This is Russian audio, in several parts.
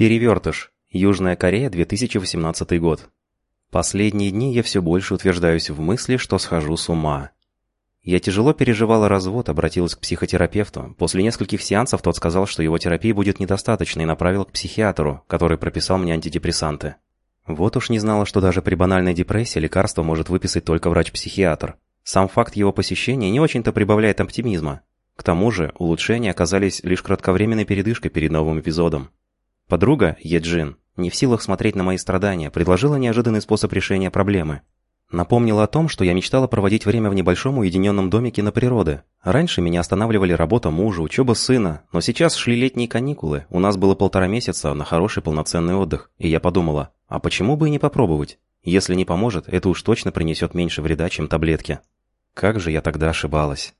Перевертыш. Южная Корея, 2018 год. Последние дни я все больше утверждаюсь в мысли, что схожу с ума. Я тяжело переживала развод, обратилась к психотерапевту. После нескольких сеансов тот сказал, что его терапии будет недостаточно и направил к психиатру, который прописал мне антидепрессанты. Вот уж не знала, что даже при банальной депрессии лекарство может выписать только врач-психиатр. Сам факт его посещения не очень-то прибавляет оптимизма. К тому же, улучшения оказались лишь кратковременной передышкой перед новым эпизодом. Подруга, Еджин, не в силах смотреть на мои страдания, предложила неожиданный способ решения проблемы. Напомнила о том, что я мечтала проводить время в небольшом уединенном домике на природе. Раньше меня останавливали работа мужа, учеба сына, но сейчас шли летние каникулы, у нас было полтора месяца на хороший полноценный отдых, и я подумала, а почему бы и не попробовать? Если не поможет, это уж точно принесет меньше вреда, чем таблетки. Как же я тогда ошибалась.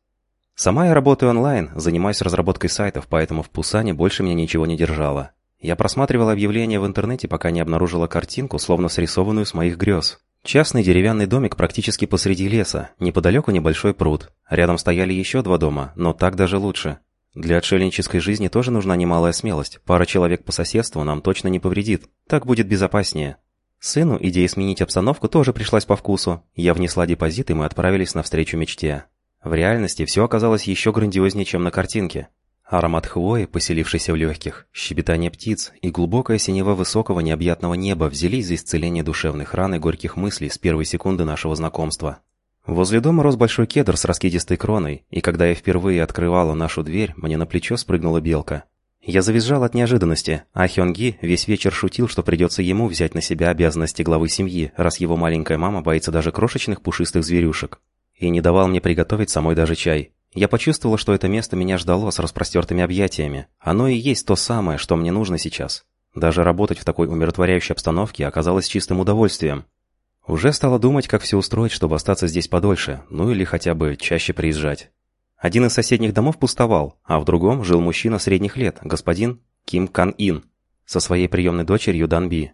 Сама я работаю онлайн, занимаюсь разработкой сайтов, поэтому в Пусане больше меня ничего не держало. Я просматривал объявления в интернете, пока не обнаружила картинку, словно срисованную с моих грез. Частный деревянный домик практически посреди леса, неподалеку небольшой пруд. Рядом стояли еще два дома, но так даже лучше. Для отшельнической жизни тоже нужна немалая смелость. Пара человек по соседству нам точно не повредит. Так будет безопаснее. Сыну идея сменить обстановку тоже пришлась по вкусу. Я внесла депозит, и мы отправились навстречу мечте. В реальности все оказалось еще грандиознее, чем на картинке. Аромат хвои, поселившийся в легких, щебетание птиц и глубокая синева высокого необъятного неба взялись за исцеление душевных ран и горьких мыслей с первой секунды нашего знакомства. Возле дома рос большой кедр с раскидистой кроной, и когда я впервые открывала нашу дверь, мне на плечо спрыгнула белка. Я завизжал от неожиданности, а Хёнги весь вечер шутил, что придется ему взять на себя обязанности главы семьи, раз его маленькая мама боится даже крошечных пушистых зверюшек. И не давал мне приготовить самой даже чай. Я почувствовала, что это место меня ждало с распростертыми объятиями. Оно и есть то самое, что мне нужно сейчас. Даже работать в такой умиротворяющей обстановке оказалось чистым удовольствием. Уже стала думать, как все устроить, чтобы остаться здесь подольше, ну или хотя бы чаще приезжать. Один из соседних домов пустовал, а в другом жил мужчина средних лет, господин Ким Кан Ин, со своей приемной дочерью Дан Би.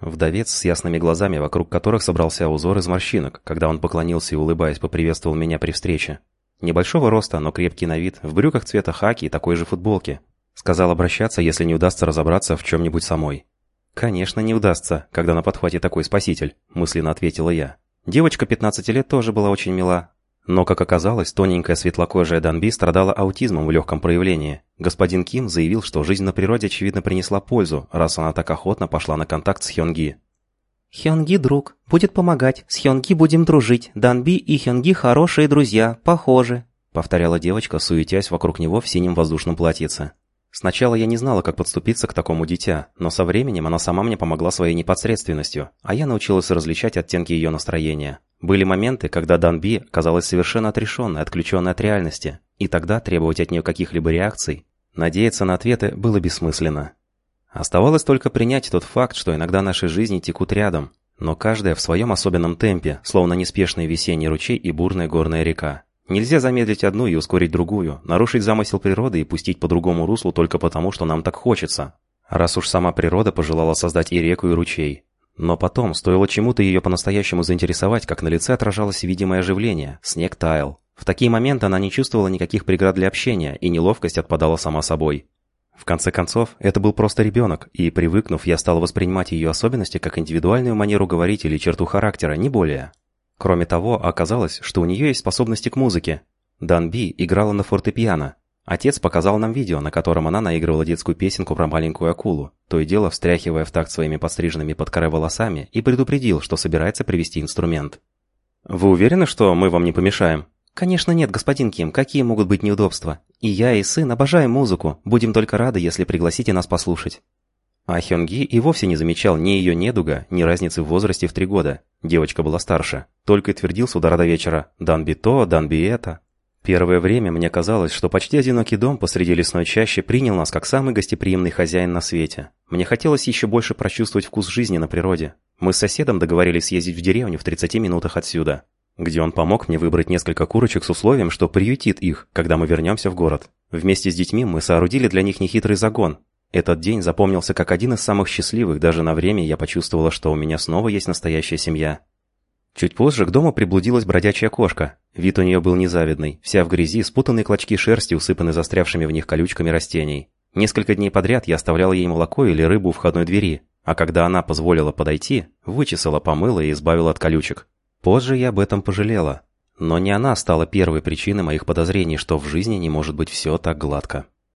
Вдовец с ясными глазами, вокруг которых собрался узор из морщинок, когда он поклонился и, улыбаясь, поприветствовал меня при встрече. Небольшого роста, но крепкий на вид, в брюках цвета хаки и такой же футболке. Сказал обращаться, если не удастся разобраться в чем-нибудь самой. «Конечно, не удастся, когда на подхвате такой спаситель», – мысленно ответила я. Девочка 15 лет тоже была очень мила. Но, как оказалось, тоненькая светлокожая Данби страдала аутизмом в легком проявлении. Господин Ким заявил, что жизнь на природе очевидно принесла пользу, раз она так охотно пошла на контакт с Хёнги. Хёнги друг, будет помогать. С Хёнги будем дружить. Данби и Хёнги хорошие друзья, похожи», — повторяла девочка, суетясь вокруг него в синем воздушном платьице. Сначала я не знала, как подступиться к такому дитя, но со временем она сама мне помогла своей непосредственностью, а я научилась различать оттенки ее настроения. Были моменты, когда Данби казалась совершенно отрешенной, отключенной от реальности, и тогда требовать от нее каких-либо реакций, надеяться на ответы было бессмысленно. Оставалось только принять тот факт, что иногда наши жизни текут рядом, но каждая в своем особенном темпе, словно неспешный весенний ручей и бурная горная река. Нельзя замедлить одну и ускорить другую, нарушить замысел природы и пустить по другому руслу только потому, что нам так хочется. Раз уж сама природа пожелала создать и реку, и ручей. Но потом, стоило чему-то ее по-настоящему заинтересовать, как на лице отражалось видимое оживление, снег таял. В такие моменты она не чувствовала никаких преград для общения, и неловкость отпадала сама собой. В конце концов, это был просто ребенок, и, привыкнув, я стал воспринимать ее особенности как индивидуальную манеру говорить или черту характера, не более. Кроме того, оказалось, что у нее есть способности к музыке. Дан Би играла на фортепиано. Отец показал нам видео, на котором она наигрывала детскую песенку про маленькую акулу, то и дело встряхивая в такт своими подстриженными под коры волосами, и предупредил, что собирается привести инструмент. «Вы уверены, что мы вам не помешаем?» «Конечно нет, господин Ким, какие могут быть неудобства? И я, и сын обожаем музыку, будем только рады, если пригласите нас послушать». А Хёнги и вовсе не замечал ни ее недуга, ни разницы в возрасте в три года. Девочка была старше. Только и твердил с утра до вечера «Дан би то, дан би это». Первое время мне казалось, что почти одинокий дом посреди лесной чащи принял нас как самый гостеприимный хозяин на свете. Мне хотелось еще больше прочувствовать вкус жизни на природе. Мы с соседом договорились съездить в деревню в 30 минутах отсюда где он помог мне выбрать несколько курочек с условием, что приютит их, когда мы вернемся в город. Вместе с детьми мы соорудили для них нехитрый загон. Этот день запомнился как один из самых счастливых, даже на время я почувствовала, что у меня снова есть настоящая семья. Чуть позже к дому приблудилась бродячая кошка. Вид у нее был незавидный, вся в грязи, спутанные клочки шерсти, усыпаны застрявшими в них колючками растений. Несколько дней подряд я оставлял ей молоко или рыбу у входной двери, а когда она позволила подойти, вычесала, помыла и избавила от колючек. Позже я об этом пожалела. Но не она стала первой причиной моих подозрений, что в жизни не может быть все так гладко.